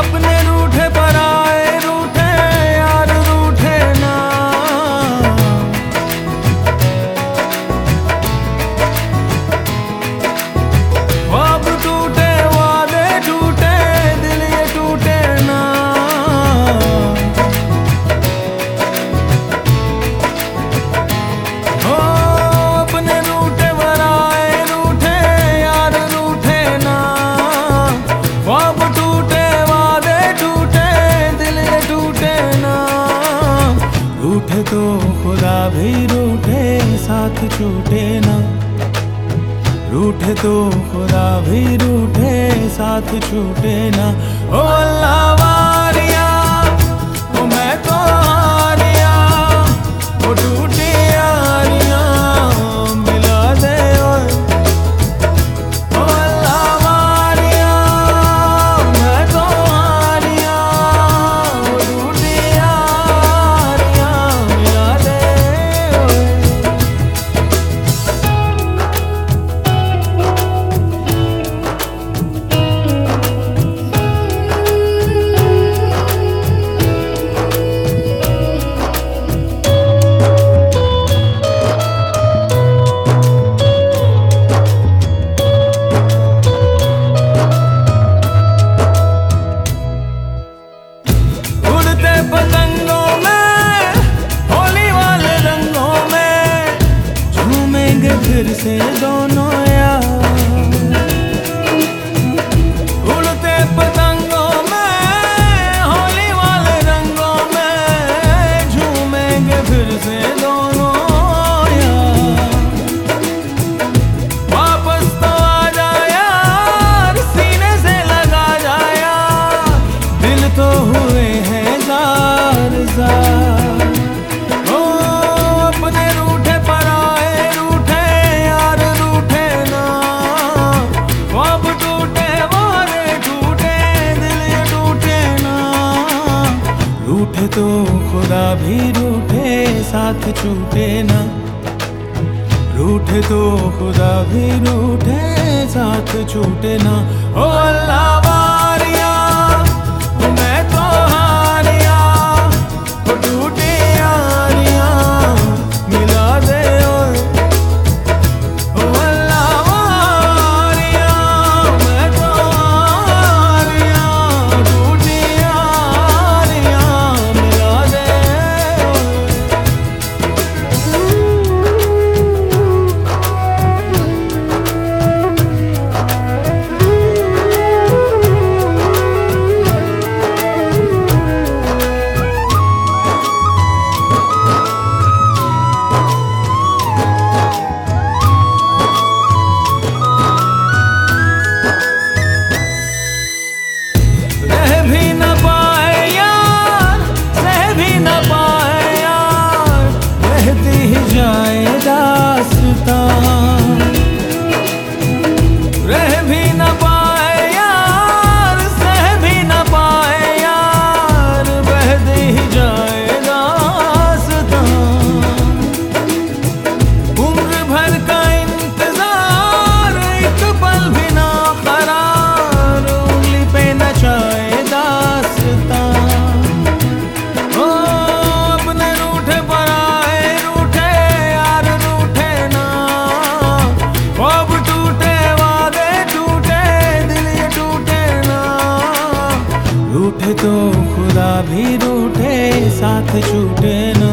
अपने रूठे परा तो खुदा भी रूठे, साथ छूटे ना। रूठे तो खुदा भी रूठे, साथ छूटे ना। ओ अल्लाह वारिया फिर से दोनों रूठे तो खुदा भी रूठे, साथ छूटे ना। रूठे तो खुदा भी रूठे, साथ छूटे ना। ओ अल्लाह हाथ छूटे ना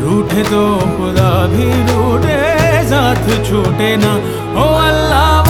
रूठे तो खुदा भी रूठे साथ छूटे ना। ओ अल्लाह